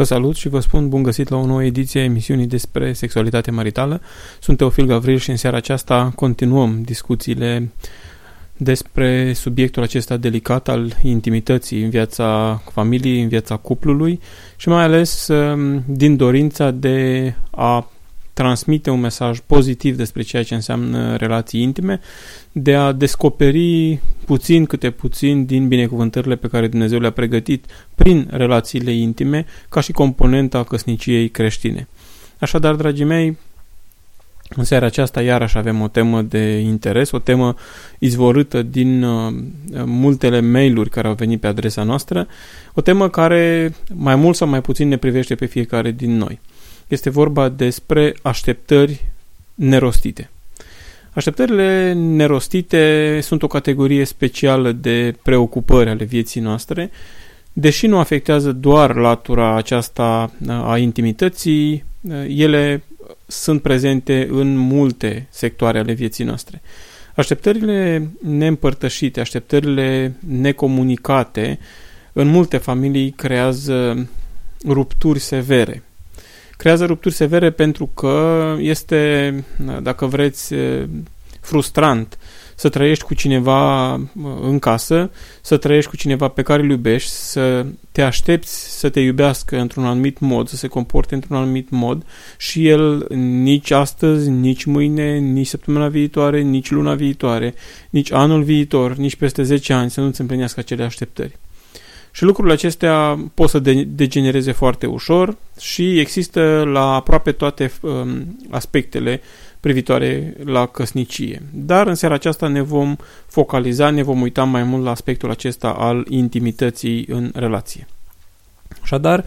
Vă salut și vă spun bun găsit la o nouă ediție a emisiunii despre sexualitate maritală. Sunt Teofil Gavril și în seara aceasta continuăm discuțiile despre subiectul acesta delicat al intimității în viața familiei, în viața cuplului și mai ales um, din dorința de a transmite un mesaj pozitiv despre ceea ce înseamnă relații intime, de a descoperi puțin câte puțin din binecuvântările pe care Dumnezeu le-a pregătit prin relațiile intime, ca și componenta căsniciei creștine. Așadar, dragii mei, în seara aceasta iarăși avem o temă de interes, o temă izvorâtă din uh, multele mail-uri care au venit pe adresa noastră, o temă care mai mult sau mai puțin ne privește pe fiecare din noi. Este vorba despre așteptări nerostite. Așteptările nerostite sunt o categorie specială de preocupări ale vieții noastre, deși nu afectează doar latura aceasta a intimității, ele sunt prezente în multe sectoare ale vieții noastre. Așteptările neîmpărtășite, așteptările necomunicate, în multe familii creează rupturi severe creează rupturi severe pentru că este, dacă vreți, frustrant să trăiești cu cineva în casă, să trăiești cu cineva pe care îl iubești, să te aștepți să te iubească într-un anumit mod, să se comporte într-un anumit mod și el nici astăzi, nici mâine, nici săptămâna viitoare, nici luna viitoare, nici anul viitor, nici peste 10 ani să nu-ți împlinească acele așteptări. Și lucrurile acestea pot să degenereze foarte ușor și există la aproape toate um, aspectele privitoare la căsnicie. Dar în seara aceasta ne vom focaliza, ne vom uita mai mult la aspectul acesta al intimității în relație. Așadar,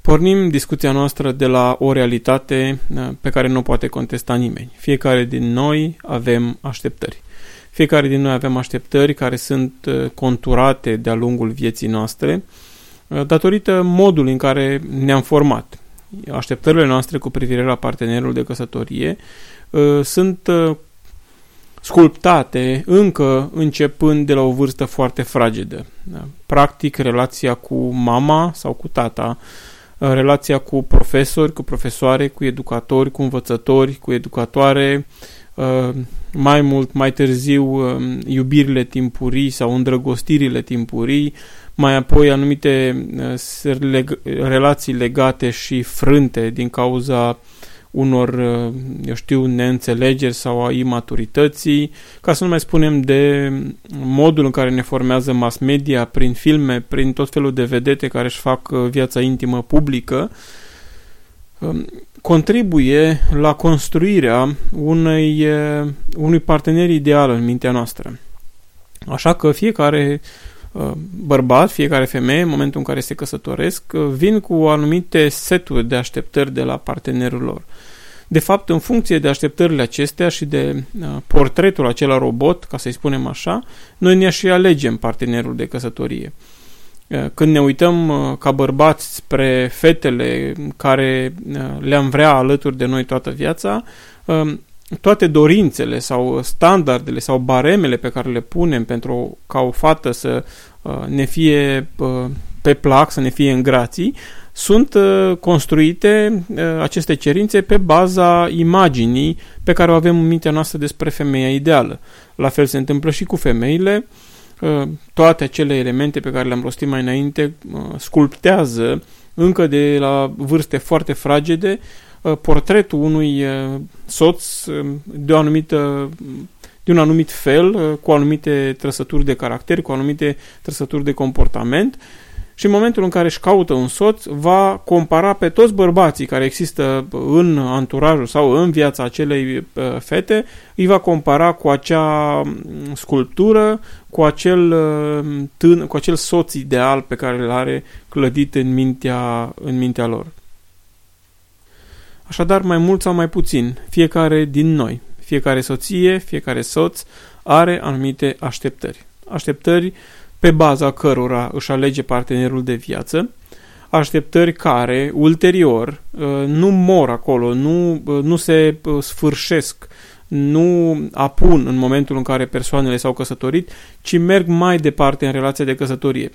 pornim discuția noastră de la o realitate uh, pe care nu poate contesta nimeni. Fiecare din noi avem așteptări. Fiecare din noi avem așteptări care sunt uh, conturate de-a lungul vieții noastre uh, datorită modului în care ne-am format. Așteptările noastre cu privire la partenerul de căsătorie uh, sunt sculptate încă începând de la o vârstă foarte fragedă. Da? Practic, relația cu mama sau cu tata, relația cu profesori, cu profesoare, cu educatori, cu învățători, cu educatoare, Uh, mai mult, mai târziu, um, iubirile timpurii sau îndrăgostirile timpurii, mai apoi anumite uh, relații legate și frânte din cauza unor, uh, eu știu, neînțelegeri sau a imaturității, ca să nu mai spunem de modul în care ne formează mass media prin filme, prin tot felul de vedete care își fac viața intimă publică, um, contribuie la construirea unei, unui partener ideal în mintea noastră. Așa că fiecare bărbat, fiecare femeie, în momentul în care se căsătoresc, vin cu anumite seturi de așteptări de la partenerul lor. De fapt, în funcție de așteptările acestea și de portretul acela robot, ca să-i spunem așa, noi ne și alegem partenerul de căsătorie. Eh, când ne uităm eh, ca bărbați spre fetele care eh, le-am vrea alături de noi toată viața, toate dorințele sau standardele sau baremele pe care le punem pentru ca o fată să ne fie pe plac, să ne fie în grații, sunt construite aceste cerințe pe baza imaginii pe care o avem în mintea noastră despre femeia ideală. La fel se întâmplă și cu femeile, toate acele elemente pe care le-am rostit mai înainte sculptează încă de la vârste foarte fragede uh, portretul unui uh, soț um, de, o anumită, de un anumit fel, uh, cu anumite trăsături de caracter, cu anumite trăsături de comportament și în momentul în care își caută un soț, va compara pe toți bărbații care există în anturajul sau în viața acelei uh, fete, îi va compara cu acea mm, sculptură, cu acel, uh, tân, cu acel soț ideal pe care îl are clădit în mintea, în mintea lor. Așadar, mai mult sau mai puțin, fiecare din noi, fiecare soție, fiecare soț are anumite așteptări. Așteptări pe baza cărora își alege partenerul de viață, așteptări care, ulterior, uh, nu mor acolo, nu, uh, nu se uh, sfârșesc, nu apun în momentul în care persoanele s-au căsătorit, ci merg mai departe în relația de căsătorie.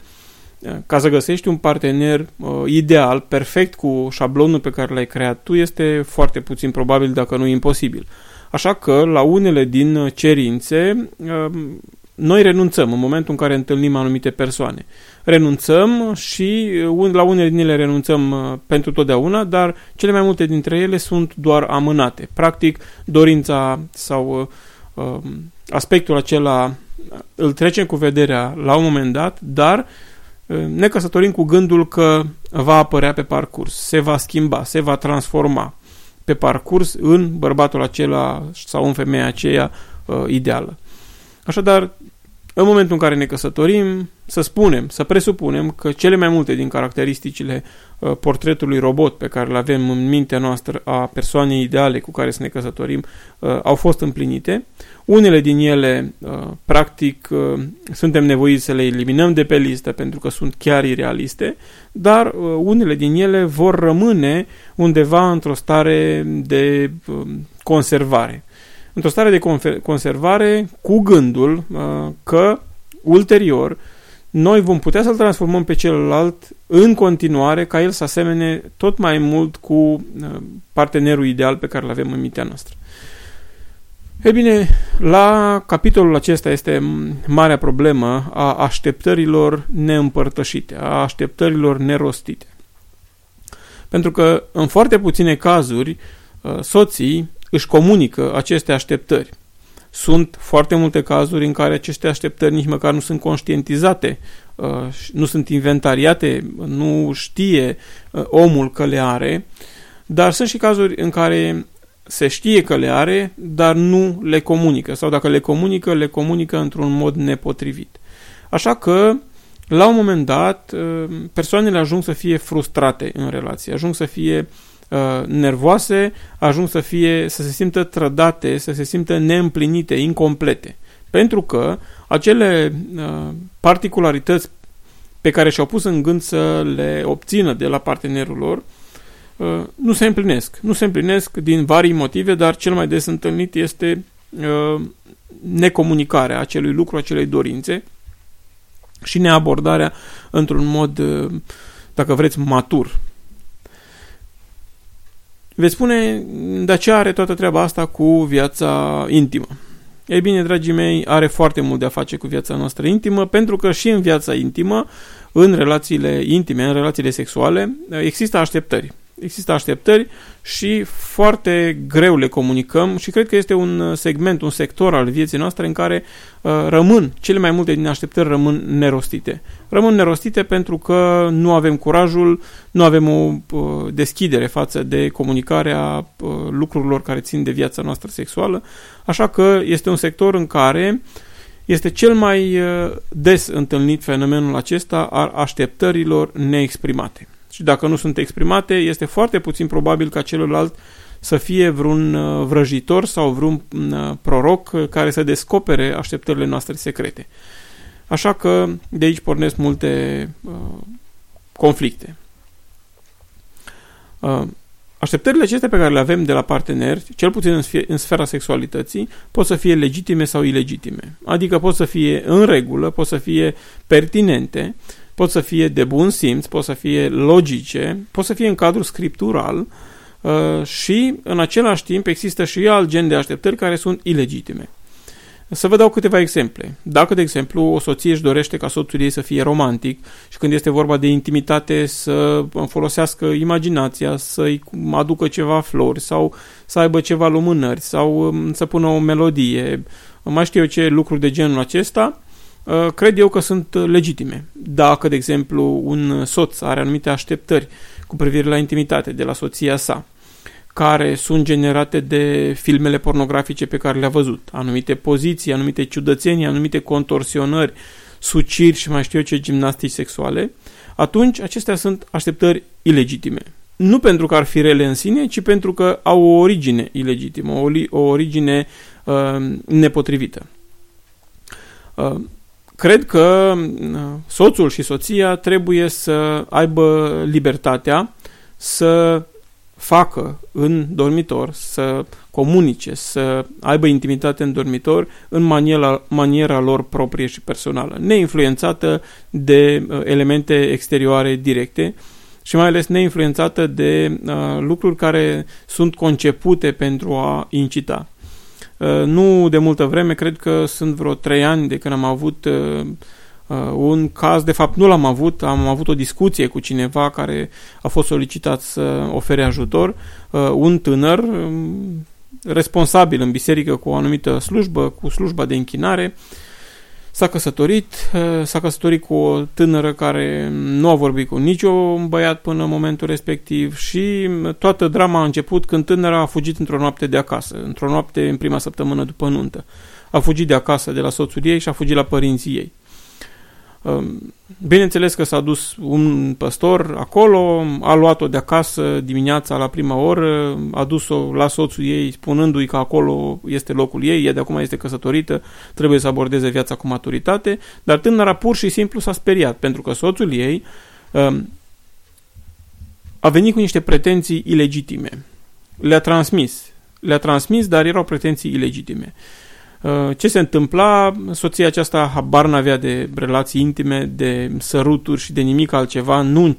ca să găsești un partener uh, ideal, perfect cu șablonul pe care l-ai creat tu, este foarte puțin probabil, dacă nu imposibil. Așa că, la unele din cerințe, uh, noi renunțăm în momentul în care întâlnim anumite persoane. Renunțăm și uh, la unele din ele renunțăm uh, pentru totdeauna, dar cele mai multe dintre ele sunt doar amânate. Practic, dorința sau uh, uh aspectul acela îl trecem cu vederea la un moment dat, dar ne căsătorim cu gândul că va apărea pe parcurs, se va schimba, se va transforma pe parcurs în bărbatul acela sau în femeia aceea uh, ideală. Așadar, în momentul în care ne căsătorim, să spunem, să presupunem că cele mai multe din caracteristicile uh, portretului robot pe care îl avem în mintea noastră a persoanei ideale cu care să ne căsătorim uh, au fost împlinite. Unele din ele, uh, practic, uh, suntem nevoiți să le eliminăm de pe listă pentru că sunt chiar irealiste, dar uh, unele din ele vor rămâne undeva într-o stare de uh, conservare într-o stare de conservare cu gândul uh, că ulterior noi vom putea să-l transformăm pe celălalt în continuare ca el să asemene tot mai mult cu uh, partenerul ideal pe care îl avem în mintea noastră. E bine, la capitolul acesta este marea problemă a așteptărilor neîmpărtășite, a așteptărilor nerostite. Pentru că în foarte puține cazuri uh, soții își comunică aceste așteptări. Sunt foarte multe cazuri în care aceste așteptări nici măcar nu sunt conștientizate, uh, nu sunt inventariate, nu știe uh, omul că le are, dar sunt și cazuri în care se știe că le are, dar nu le comunică, sau dacă le comunică, le comunică într-un mod nepotrivit. Așa că, la un moment dat, uh, persoanele ajung să fie frustrate în relație, ajung să fie Uh, nervoase ajung să fie, să se simtă trădate, să se simtă neîmplinite, incomplete. Pentru că acele uh, particularități pe care și-au pus în gând să le obțină de la partenerul lor uh, nu se împlinesc. Nu se împlinesc din vari motive, dar cel mai des întâlnit este necomunicarea acelui lucru, acelei dorințe și neabordarea într-un mod, dacă vreți, matur Veți spune, de ce are toată treaba asta cu viața intimă? Ei bine, dragii mei, are foarte mult de a face cu viața noastră intimă, pentru că și în viața intimă, în relațiile intime, în relațiile sexuale, există așteptări. Există așteptări și foarte greu le comunicăm și cred că este un segment, un sector al vieții noastre în care uh, rămân, cele mai multe din așteptări rămân nerostite. Rămân nerostite pentru că nu avem curajul, nu avem o uh, deschidere față de comunicarea uh, lucrurilor care țin de viața noastră sexuală, așa că este un sector în care este cel mai uh, des întâlnit fenomenul acesta al așteptărilor neexprimate și dacă nu sunt exprimate, este foarte puțin probabil ca celălalt să fie vreun uh, vrăjitor sau vreun uh, proroc uh, care să descopere așteptările noastre secrete. Așa că de aici pornesc multe uh, conflicte. Uh, așteptările acestea pe care le avem de la parteneri, cel puțin în, în sfera sexualității, pot să fie legitime sau ilegitime. Adică pot să fie în regulă, pot să fie pertinente, pot să fie de bun simț, pot să fie logice, pot să fie în cadru scriptural uh, și în același timp există și alt gen de așteptări care sunt ilegitime. Să vă dau câteva exemple. Dacă, de exemplu, o soție își dorește ca soțul ei să fie romantic și când este vorba de intimitate să folosească imaginația, să-i aducă ceva flori sau să aibă ceva lumânări sau um, să pună o melodie, mai știu eu ce lucruri de genul acesta, Uh, cred eu că sunt uh, legitime. Dacă, de exemplu, un soț are anumite așteptări cu privire la intimitate de la soția sa, care sunt generate de filmele pornografice pe care le-a văzut, anumite poziții, anumite ciudățenii, anumite contorsionări, suciri și mai știu eu ce gimnastici sexuale, atunci acestea sunt așteptări ilegitime. Nu pentru că ar fi rele în sine, ci pentru că au o origine ilegitimă, o, o origine uh, nepotrivită. Uh, cred că uh, soțul și soția trebuie să aibă libertatea să facă în dormitor, să comunice, să aibă intimitate în dormitor în maniera, maniera lor proprie și personală, neinfluențată de uh, elemente exterioare directe și mai ales neinfluențată de uh, lucruri care sunt concepute pentru a incita. Uh, nu de multă vreme, cred că sunt vreo trei ani de când am avut uh, uh, un caz, de fapt nu l-am avut, am avut o discuție cu cineva care a fost solicitat să ofere ajutor, un tânăr um, responsabil în biserică cu o anumită slujbă, cu slujba de închinare, S-a căsătorit, s-a căsătorit cu o tânără care nu a vorbit cu niciun băiat până în momentul respectiv și toată drama a început când tânăra a fugit într-o noapte de acasă, într-o noapte în prima săptămână după nuntă. A fugit de acasă de la soțul ei și a fugit la părinții ei. Bineînțeles că s-a dus un păstor acolo, a luat-o de acasă dimineața la prima oră, a dus-o la soțul ei spunându-i că acolo este locul ei, ea de acum este căsătorită, trebuie să abordeze viața cu maturitate, dar tânăra pur și simplu s-a speriat, pentru că soțul ei um, a venit cu niște pretenții ilegitime. Le-a transmis. Le-a transmis, dar erau pretenții ilegitime. Uh, ce se întâmpla? Soția aceasta habar n-avea de relații intime, de săruturi și de nimic altceva, nu,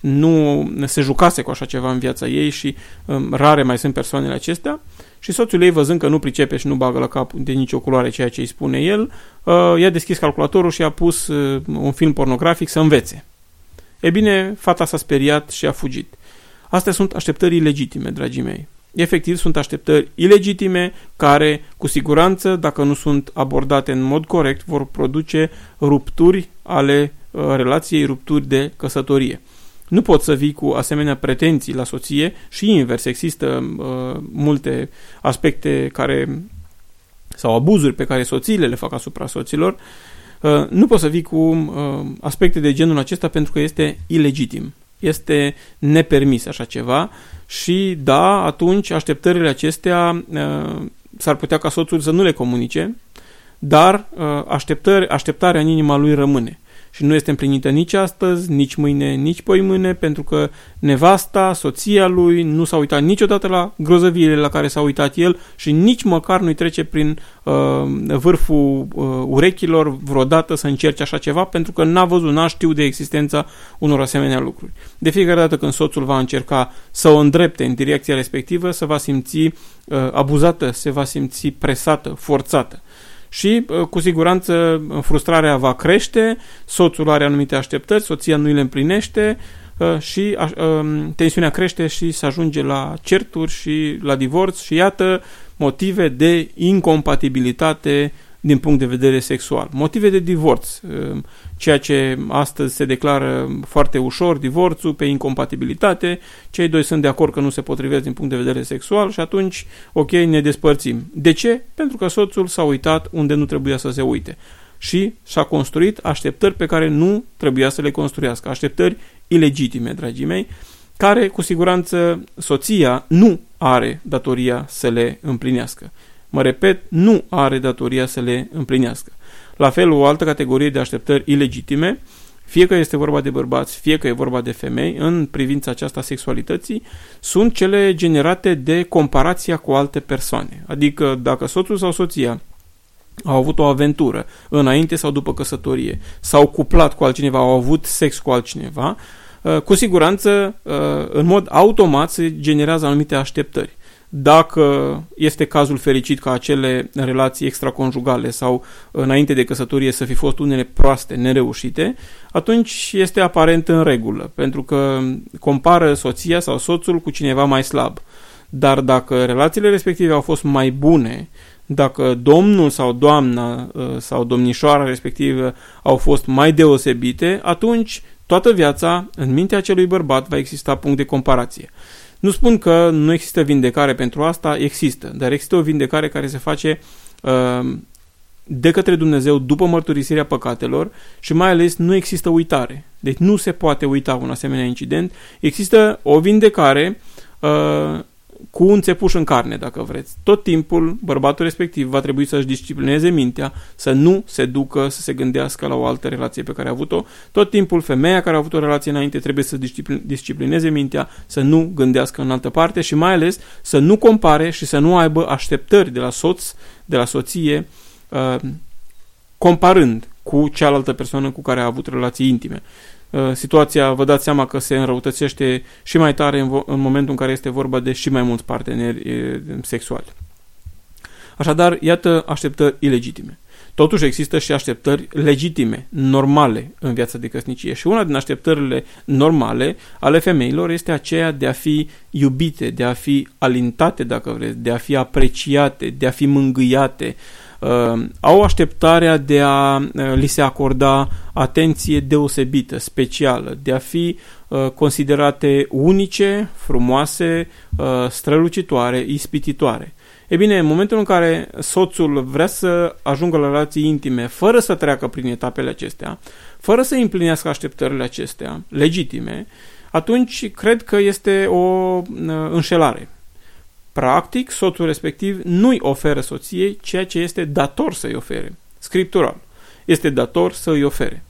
nu se jucase cu așa ceva în viața ei și um, rare mai sunt persoanele acestea. Și soțul ei, văzând că nu pricepe și nu bagă la cap de nicio culoare ceea ce îi spune el, uh, i-a deschis calculatorul și a pus uh, un film pornografic să învețe. E bine, fata s-a speriat și a fugit. Astea sunt așteptări legitime, dragii mei efectiv sunt așteptări ilegitime care, cu siguranță, dacă nu sunt abordate în mod corect, vor produce rupturi ale uh, relației, rupturi de căsătorie. Nu poți să vii cu asemenea pretenții la soție și invers. Există uh, multe aspecte care sau abuzuri pe care soțiile le fac asupra soților. Uh, nu poți să vii cu uh, aspecte de genul acesta pentru că este ilegitim. Este nepermis așa ceva și da, atunci așteptările acestea uh, s-ar putea ca soțul să nu le comunice, dar uh, așteptări, așteptarea în inima lui rămâne și nu este împlinită nici astăzi, nici mâine, nici poimâine, pentru că nevasta, soția lui, nu s-a uitat niciodată la grozăviile la care s-a uitat el și nici măcar nu-i trece prin uh, vârful uh, urechilor vreodată să încerce așa ceva, pentru că n-a văzut, n-a știut de existența unor asemenea lucruri. De fiecare dată când soțul va încerca să o îndrepte în direcția respectivă, se va simți uh, abuzată, se va simți presată, forțată și uh, cu siguranță frustrarea va crește, soțul are anumite așteptări, soția nu le împlinește uh, și um, tensiunea crește și se ajunge la certuri și la divorț și iată motive de incompatibilitate din punct de vedere sexual. Motive de divorț, um, ceea ce astăzi se declară foarte ușor, divorțul pe incompatibilitate, cei doi sunt de acord că nu se potrivesc din punct de vedere sexual și atunci, ok, ne despărțim. De ce? Pentru că soțul s-a uitat unde nu trebuia să se uite și și-a construit așteptări pe care nu trebuia să le construiască, așteptări ilegitime, dragii mei, care cu siguranță soția nu are datoria să le împlinească. Mă repet, nu are datoria să le împlinească. La fel, o altă categorie de așteptări ilegitime, fie că este vorba de bărbați, fie că e vorba de femei, în privința aceasta sexualității, sunt cele generate de comparația cu alte persoane. Adică dacă soțul sau soția au avut o aventură înainte sau după căsătorie, s-au cuplat cu altcineva, au avut sex cu altcineva, uh, cu siguranță, uh, în mod automat se generează anumite așteptări dacă este cazul fericit ca acele relații extraconjugale sau înainte de căsătorie să fi fost unele proaste, nereușite, atunci este aparent în regulă, pentru că compară soția sau soțul cu cineva mai slab. Dar dacă relațiile respective au fost mai bune, dacă domnul sau doamna uh, sau domnișoara respectivă au fost mai deosebite, atunci toată viața, în mintea acelui bărbat, va exista punct de comparație. Nu spun că nu există vindecare pentru asta, există, dar există o vindecare care se face uh, de către Dumnezeu după mărturisirea păcatelor și mai ales nu există uitare. Deci nu se poate uita un asemenea incident. Există o vindecare uh, cu un țepuș în carne, dacă vreți. Tot timpul bărbatul respectiv va trebui să-și disciplineze mintea, să nu se ducă să se gândească la o altă relație pe care a avut-o. Tot timpul femeia care a avut o relație înainte trebuie să disciplineze mintea, să nu gândească în altă parte și mai ales să nu compare și să nu aibă așteptări de la soț, de la soție, uh, comparând cu cealaltă persoană cu care a avut relații intime. Uh, situația, vă dați seama că se înrăutățește și mai tare în, în momentul în care este vorba de și mai mulți parteneri sexuali. Așadar, iată așteptări ilegitime. Totuși există și așteptări legitime, normale în viața de căsnicie și una din așteptările normale ale femeilor este aceea de a fi iubite, de a fi alintate, dacă vreți, de a fi apreciate, de a fi mângâiate, uh, au așteptarea de a uh, li se acorda atenție deosebită, specială, de a fi uh, considerate unice, frumoase, uh, strălucitoare, ispititoare. E bine, în momentul în care soțul vrea să ajungă la relații intime fără să treacă prin etapele acestea, fără să împlinească așteptările acestea legitime, atunci cred că este o uh, înșelare. Practic, soțul respectiv nu-i oferă soției ceea ce este dator să-i ofere, scriptural. Este dator să-i ofere.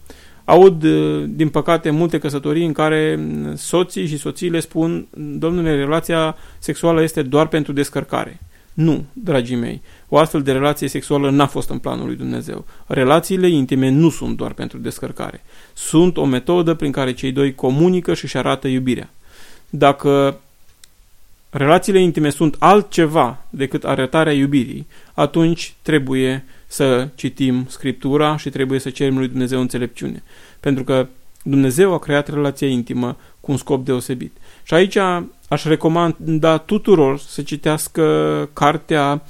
Aud, uh, din păcate, multe căsătorii în care mm, soții și soțiile spun, domnule, relația sexuală este doar pentru descărcare. Nu, dragii mei, o astfel de relație sexuală n-a fost în planul lui Dumnezeu. Relațiile intime nu sunt doar pentru descărcare. Sunt o metodă prin care cei doi comunică și își arată iubirea. Dacă relațiile intime sunt altceva decât arătarea iubirii, atunci trebuie să citim Scriptura și trebuie să cerem lui Dumnezeu înțelepciune. Pentru că Dumnezeu a creat relația intimă cu un scop deosebit. Și aici aș recomanda tuturor să citească cartea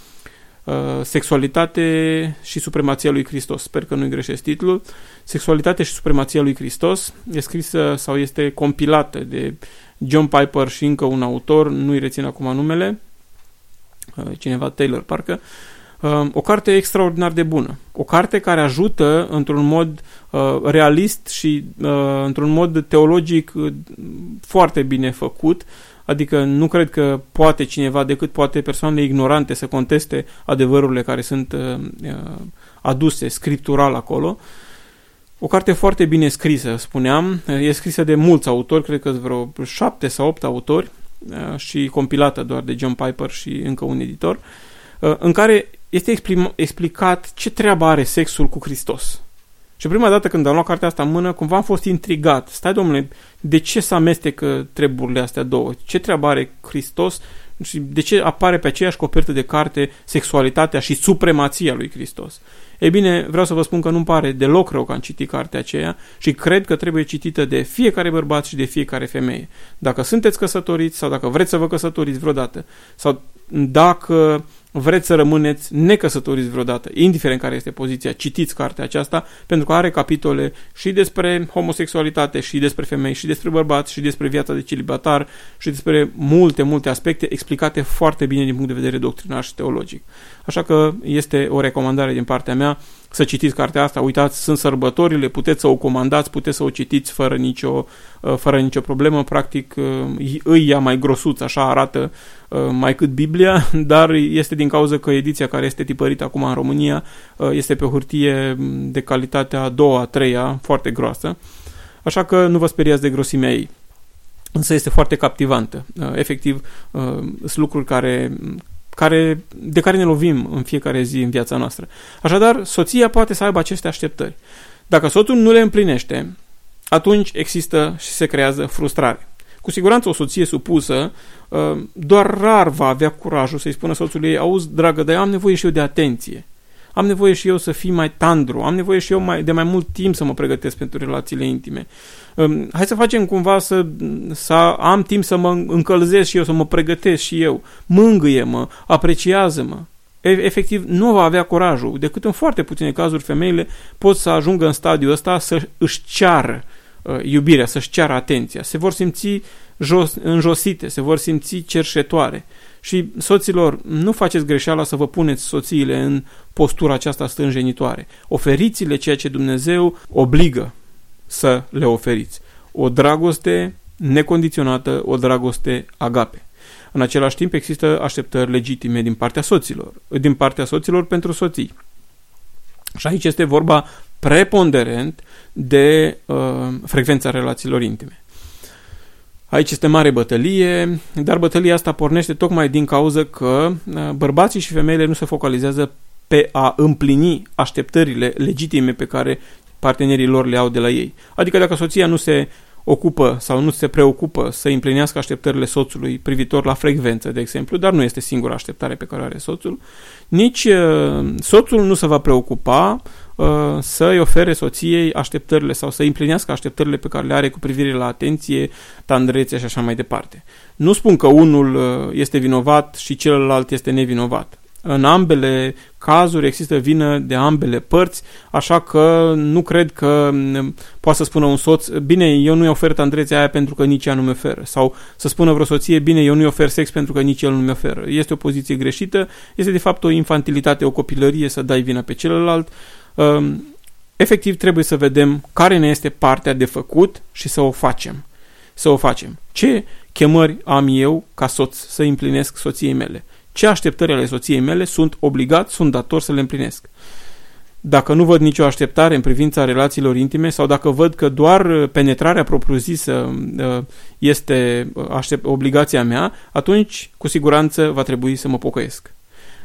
uh, Sexualitate și supremația lui Hristos. Sper că nu-i greșesc titlul. Sexualitate și supremația lui Hristos e scrisă sau este compilată de John Piper și încă un autor, nu-i rețin acum numele, uh, cineva Taylor parcă, uh, o carte extraordinar de bună. O carte care ajută într-un mod uh, realist și într-un mod teologic foarte bine făcut Adică nu cred că poate cineva, decât poate persoanele ignorante, să conteste adevărurile care sunt aduse scriptural acolo. O carte foarte bine scrisă, spuneam, e scrisă de mulți autori, cred că vreo șapte sau opt autori uh, și compilată doar de John Piper și încă un editor, uh, în care este explicat ce treabă are sexul cu Hristos. Și prima dată când am luat cartea asta în mână, cumva am fost intrigat. Stai, domnule, de ce să amestecă treburile astea două? Ce treabă are Hristos și de ce apare pe aceeași copertă de carte sexualitatea și supremația lui Hristos? Ei bine, vreau să vă spun că nu-mi pare deloc rău că am citit cartea aceea și cred că trebuie citită de fiecare bărbat și de fiecare femeie. Dacă sunteți căsătoriți sau dacă vreți să vă căsătoriți vreodată sau dacă vreți să rămâneți necăsătoriți vreodată, indiferent care este poziția, citiți cartea aceasta, pentru că are capitole și despre homosexualitate, și despre femei, și despre bărbați, și despre viața de celibatar, și despre multe, multe aspecte explicate foarte bine din punct de vedere doctrinar și teologic. Așa că este o recomandare din partea mea să citiți cartea asta. Uitați, sunt sărbătorile, puteți să o comandați, puteți să o citiți fără nicio, uh, fără nicio problemă. Practic, uh, îi ia mai grosuț, așa arată uh, mai cât Biblia, dar este din cauza că ediția care este tipărită acum în România este pe o hârtie de calitatea a doua, a treia, foarte groasă. Așa că nu vă speriați de grosimea ei însă este foarte captivantă. Efectiv, sunt lucruri care, care, de care ne lovim în fiecare zi în viața noastră. Așadar, soția poate să aibă aceste așteptări. Dacă soțul nu le împlinește, atunci există și se creează frustrare. Cu siguranță o soție supusă uh, doar rar va avea curajul să-i spună soțului ei, auzi, dragă, dar eu am nevoie și eu de atenție. Am nevoie și eu să fiu mai tandru, am nevoie și eu mai, de mai mult timp să mă pregătesc pentru relațiile intime. Hai să facem cumva să, să am timp să mă încălzesc și eu, să mă pregătesc și eu. Mângâie-mă, apreciază-mă. Efectiv, nu va avea curajul, decât în foarte puține cazuri femeile pot să ajungă în stadiul ăsta să își ceară uh, iubirea, să-și ceară atenția. Se vor simți jos, înjosite, se vor simți cerșetoare. Și soților, nu faceți greșeala să vă puneți soțiile în postura aceasta stânjenitoare. Oferiți-le ceea ce Dumnezeu obligă să le oferiți. O dragoste necondiționată, o dragoste agape. În același timp există așteptări legitime din partea soților, din partea soților pentru soții. Și aici este vorba preponderent de uh, frecvența relațiilor intime. Aici este mare bătălie, dar bătălia asta pornește tocmai din cauza că uh, bărbații și femeile nu se focalizează pe a împlini așteptările legitime pe care partenerii lor le au de la ei. Adică dacă soția nu se ocupă sau nu se preocupă să împlinească așteptările soțului privitor la frecvență, de exemplu, dar nu este singura așteptare pe care o are soțul, nici uh, soțul nu se va preocupa uh, să îi ofere soției așteptările sau să împlinească așteptările pe care le are cu privire la atenție, tandrețe și așa mai departe. Nu spun că unul uh, este vinovat și celălalt este nevinovat. În ambele cazuri există vină de ambele părți, așa că nu cred că mm, poate să spună un soț, bine, eu nu-i ofer tandrețea aia pentru că nici ea nu mi oferă. Sau să spună vreo soție, bine, eu nu-i ofer sex pentru că nici el nu mi oferă. Este o poziție greșită, este de fapt o infantilitate, o copilărie să dai vina pe celălalt. Um, efectiv trebuie să vedem care ne este partea de făcut și să o facem. Să o facem. Ce chemări am eu ca soț să împlinesc soției mele? ce așteptări ale soției mele sunt obligat, sunt dator să le împlinesc. Dacă nu văd nicio așteptare în privința relațiilor intime sau dacă văd că doar penetrarea propriu-zisă uh, este uh, aștept, obligația mea, atunci cu siguranță va trebui să mă pocăiesc.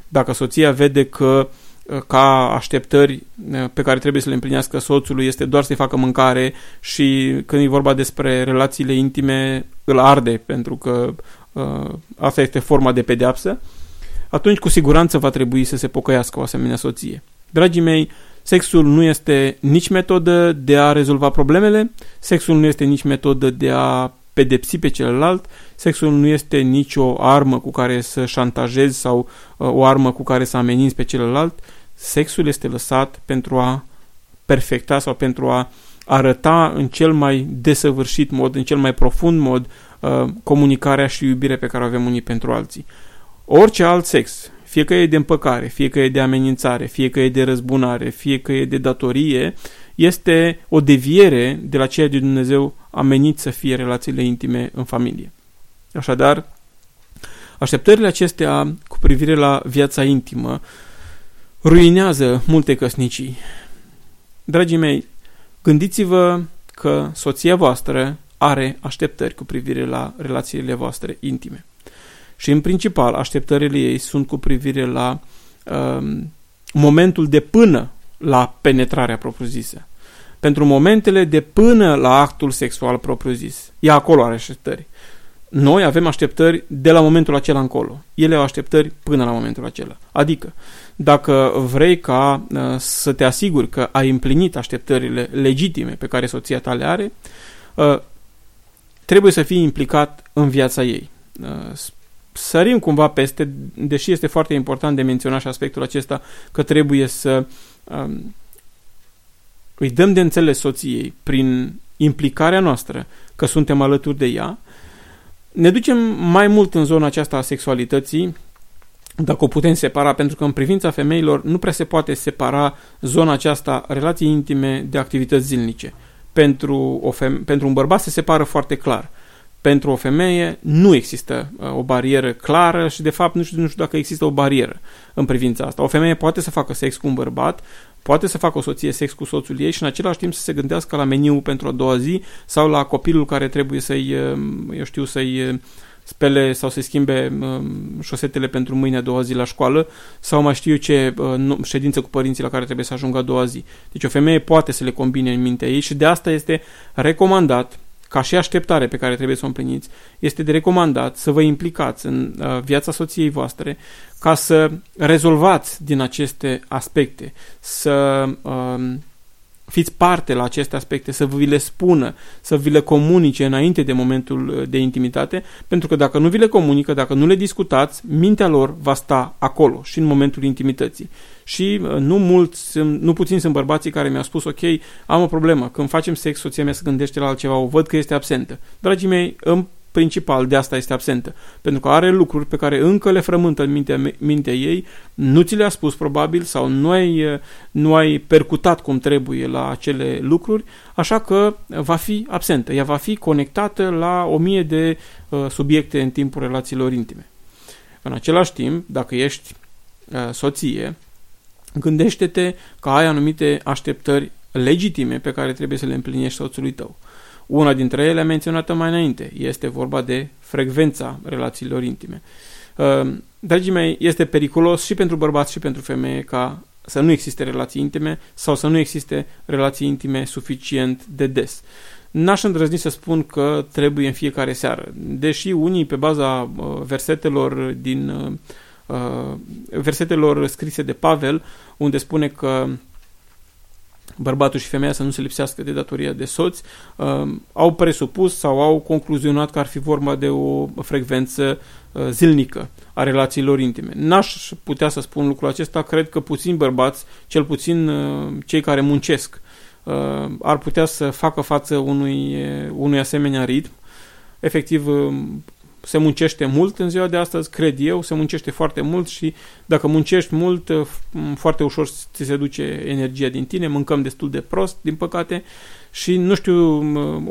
Dacă soția vede că uh, ca așteptări pe care trebuie să le împlinească soțului este doar să-i facă mâncare și când e vorba despre relațiile intime îl arde pentru că asta este forma de pedeapsă, atunci cu siguranță va trebui să se pocăiască o asemenea soție. Dragii mei, sexul nu este nici metodă de a rezolva problemele, sexul nu este nici metodă de a pedepsi pe celălalt, sexul nu este nicio armă cu care să șantajezi sau uh, o armă cu care să ameninți pe celălalt, sexul este lăsat pentru a perfecta sau pentru a arăta în cel mai desăvârșit mod, în cel mai profund mod, uh, comunicarea și iubirea pe care o avem unii pentru alții. Orice alt sex, fie că e de împăcare, fie că e de amenințare, fie că e de răzbunare, fie că e de datorie, este o deviere de la ceea de Dumnezeu a menit să fie relațiile intime în familie. Așadar, așteptările acestea cu privire la viața intimă ruinează multe căsnicii. Dragii mei, gândiți-vă că soția voastră are așteptări cu privire la relațiile voastre intime. Și în principal, așteptările ei sunt cu privire la um, momentul de până la penetrarea propriu-zisă. Pentru momentele de până la actul sexual propriu-zis. Ea acolo are așteptări. Noi avem așteptări de la momentul acela încolo. Ele au așteptări până la momentul acela. Adică, dacă vrei ca uh, să te asiguri că ai împlinit așteptările legitime pe care soția ta le are, uh, trebuie să fii implicat în viața ei. Uh, sărim cumva peste, deși este foarte important de menționat și aspectul acesta, că trebuie să um, îi dăm de înțeles soției prin implicarea noastră că suntem alături de ea, ne ducem mai mult în zona aceasta a sexualității, dacă o putem separa, pentru că în privința femeilor nu prea se poate separa zona aceasta relații intime de activități zilnice. Pentru, o feme- pentru un bărbat se separă foarte clar pentru o femeie nu există uh, o barieră clară și de fapt nu știu, nu știu dacă există o barieră în privința asta. O femeie poate să facă sex cu un bărbat, poate să facă o soție sex cu soțul ei și în același timp să se gândească la meniu pentru a doua zi sau la copilul care trebuie să-i, uh, eu știu, să-i uh, spele sau să schimbe șosetele pentru mâine a doua zi la școală sau mai știu eu ce ședință cu părinții la care trebuie să ajungă a doua zi. Deci o femeie poate să le combine în mintea ei și de asta este recomandat ca și așteptare pe care trebuie să o împliniți, este de recomandat să vă implicați în uh, viața soției voastre ca să rezolvați din aceste aspecte, să uh, fiți parte la aceste aspecte, să vi le spună, să vi le comunice înainte de momentul uh, de intimitate, pentru că dacă nu vi le comunică, dacă nu le discutați, mintea lor va sta acolo și în momentul intimității. Și uh, nu mulți, nu puțin sunt bărbații care mi-au spus, ok, am o problemă, când facem sex, soția mea se gândește la altceva, o văd că este absentă. Dragii mei, în principal de asta este absentă. Pentru că are lucruri pe care încă le frământă în mintea, mintea ei, nu ți le-a spus probabil sau nu ai, nu ai percutat cum trebuie la acele lucruri, așa că va fi absentă. Ea va fi conectată la o mie de uh, subiecte în timpul relațiilor intime. În același timp, dacă ești uh, soție, gândește-te că ai anumite așteptări legitime pe care trebuie să le împlinești soțului tău. Una dintre ele menționată mai înainte este vorba de frecvența relațiilor intime. Uh, dragii mei, este periculos și pentru bărbați și pentru femeie ca să nu existe relații intime sau să nu existe relații intime suficient de des. N-aș îndrăzni să spun că trebuie în fiecare seară, deși unii pe baza uh, versetelor din uh, versetelor scrise de Pavel, unde spune că bărbatul și femeia să nu se lipsească de datoria de soți, uh, au presupus sau au concluzionat că ar fi vorba de o frecvență uh, zilnică a relațiilor intime. N-aș putea să spun lucrul acesta, cred că puțini bărbați, cel puțin uh, cei care muncesc, uh, ar putea să facă față unui, uh, unui asemenea ritm. Efectiv, uh, se muncește mult în ziua de astăzi, cred eu, se muncește foarte mult și dacă muncești mult, uh, foarte ușor ți se duce energia din tine, mâncăm destul de prost, din păcate, și nu știu,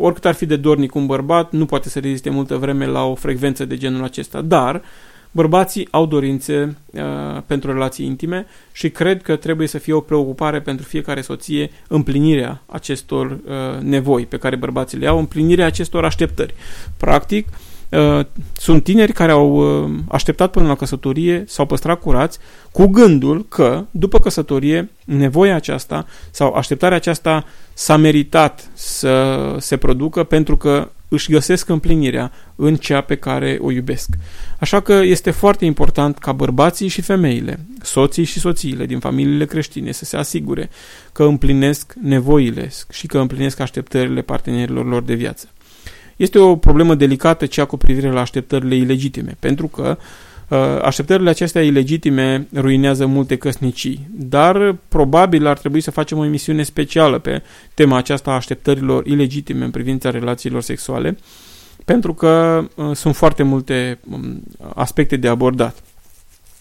oricât ar fi de dornic un bărbat, nu poate să reziste multă vreme la o frecvență de genul acesta, dar bărbații au dorințe uh, pentru relații intime și cred că trebuie să fie o preocupare pentru fiecare soție împlinirea acestor uh, nevoi pe care bărbații le au, împlinirea acestor așteptări. Practic, uh, Uh, sunt tineri care au uh, așteptat până la căsătorie, s-au păstrat curați, cu gândul că, după căsătorie, nevoia aceasta sau așteptarea aceasta s-a meritat să se producă pentru că își găsesc împlinirea în cea pe care o iubesc. Așa că este foarte important ca bărbații și femeile, soții și soțiile din familiile creștine să se asigure că împlinesc nevoile și că împlinesc așteptările partenerilor lor de viață. Este o problemă delicată cea cu privire la așteptările ilegitime, pentru că uh, așteptările acestea ilegitime ruinează multe căsnicii, dar probabil ar trebui să facem o emisiune specială pe tema aceasta a așteptărilor ilegitime în privința relațiilor sexuale, pentru că uh, sunt foarte multe um, aspecte de abordat.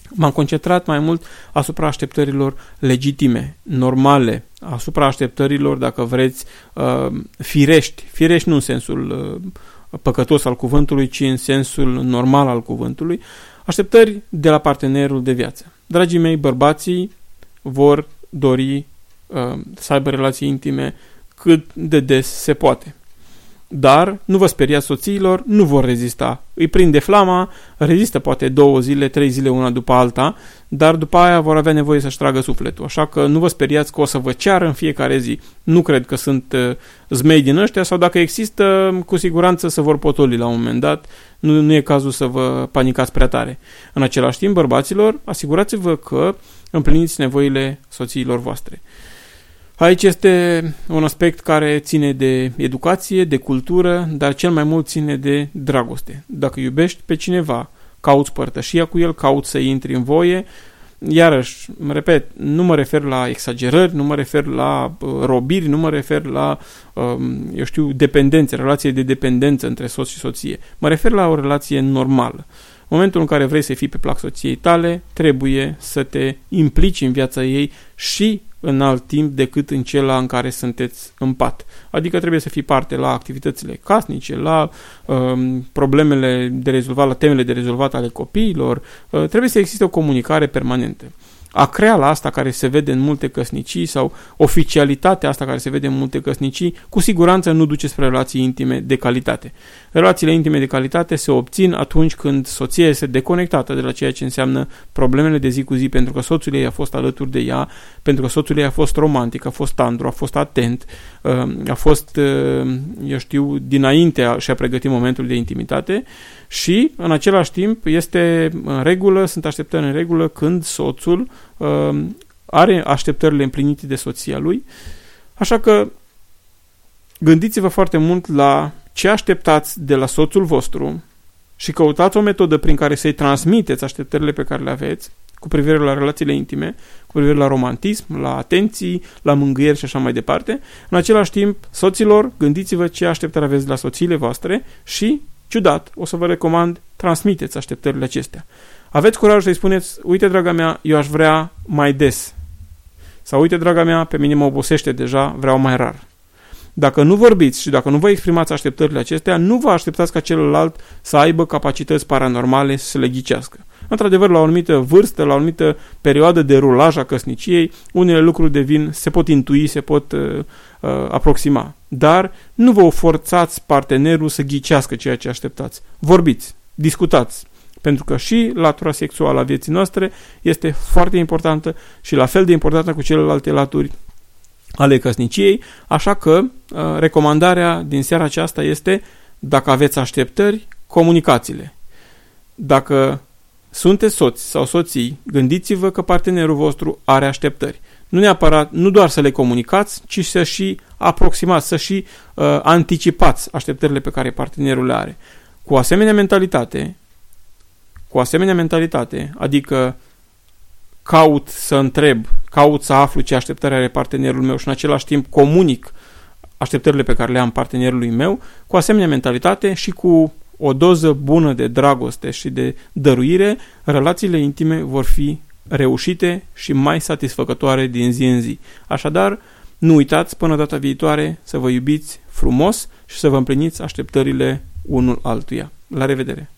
M-am concentrat mai mult asupra așteptărilor legitime, normale, asupra așteptărilor, dacă vreți, uh, firești. Firești nu în sensul uh, păcătos al cuvântului, ci în sensul normal al cuvântului. Așteptări de la partenerul de viață. Dragii mei, bărbații vor dori uh, să aibă relații intime cât de des se poate. Dar nu vă speriați soțiilor, nu vor rezista. Îi prinde flama, rezistă poate două zile, trei zile una după alta, dar după aia vor avea nevoie să-și tragă sufletul. Așa că nu vă speriați că o să vă ceară în fiecare zi. Nu cred că sunt uh, zmei din ăștia sau dacă există, cu siguranță să vor potoli la un moment dat. Nu, nu e cazul să vă panicați prea tare. În același timp, bărbaților, asigurați-vă că împliniți nevoile soțiilor voastre. Aici este un aspect care ține de educație, de cultură, dar cel mai mult ține de dragoste. Dacă iubești pe cineva, cauți părtășia cu el, cauți să intri în voie, iarăși, repet, nu mă refer la exagerări, nu mă refer la uh, robiri, nu mă refer la, um, eu știu, dependențe, relație de dependență între soț și soție. Mă refer la o relație normală. În momentul în care vrei să fii pe plac soției tale, trebuie să te implici în viața ei și în alt timp decât în cel în care sunteți în pat. Adică trebuie să fii parte la activitățile casnice, la um, problemele de rezolvat, la temele de rezolvat ale copiilor. Uh, trebuie să existe o comunicare permanentă acreala asta care se vede în multe căsnicii sau oficialitatea asta care se vede în multe căsnicii, cu siguranță nu duce spre relații intime de calitate. Relațiile intime de calitate se obțin atunci când soția este deconectată de la ceea ce înseamnă problemele de zi cu zi, pentru că soțul ei a fost alături de ea, pentru că soțul ei a fost romantic, a fost tandru, a fost atent, uh, a fost, uh, eu știu, dinainte și-a pregătit momentul de intimitate și, în același timp, este în regulă, sunt așteptări în regulă când soțul uh, are așteptările împlinite de soția lui. Așa că gândiți-vă foarte mult la ce așteptați de la soțul vostru și căutați o metodă prin care să-i transmiteți așteptările pe care le aveți cu privire la relațiile intime, cu privire la romantism, la atenții, la mângâieri și așa mai departe. În același timp, soților, gândiți-vă ce așteptări aveți de la soțiile voastre și ciudat, o să vă recomand, transmiteți așteptările acestea. Aveți curaj să-i spuneți, uite, draga mea, eu aș vrea mai des. Sau, uite, draga mea, pe mine mă obosește deja, vreau mai rar. Dacă nu vorbiți și dacă nu vă exprimați așteptările acestea, nu vă așteptați ca celălalt să aibă capacități paranormale să le ghicească. Într-adevăr, la o anumită vârstă, la o anumită perioadă de rulaj a căsniciei, unele lucruri devin, se pot intui, se pot uh, uh, aproxima. Dar nu vă forțați partenerul să ghicească ceea ce așteptați. Vorbiți, discutați, pentru că și latura sexuală a vieții noastre este foarte importantă și la fel de importantă cu celelalte laturi ale căsniciei, așa că uh, recomandarea din seara aceasta este dacă aveți așteptări, comunicațiile. Dacă sunteți soți sau soții, gândiți-vă că partenerul vostru are așteptări. Nu neapărat, nu doar să le comunicați, ci să și aproximați, să și uh, anticipați așteptările pe care partenerul le are. Cu o asemenea mentalitate, cu o asemenea mentalitate, adică caut să întreb, caut să aflu ce așteptări are partenerul meu și în același timp comunic așteptările pe care le am partenerului meu, cu asemenea mentalitate și cu o doză bună de dragoste și de dăruire, relațiile intime vor fi reușite și mai satisfăcătoare din zi în zi. Așadar, nu uitați până data viitoare să vă iubiți frumos și să vă împliniți așteptările unul altuia. La revedere!